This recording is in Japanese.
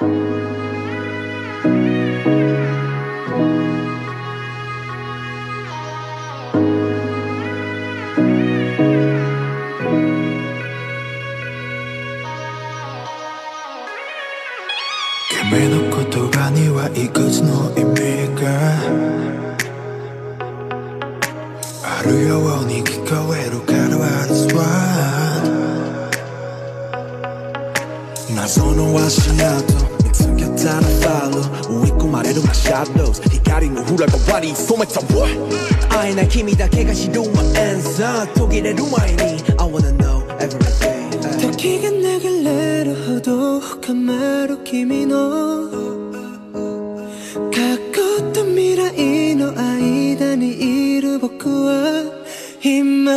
君の言葉にはいくつの意味があるように聞こえるから What is 謎の足跡。見つけたらファロー追い込まれる My shadows 光の裏側に染めた。What 会えない君だけが知る My answer 途切れる前に。I wanna know everything 時が流れるほど深まる君の。過去と未来の間にいる僕は。今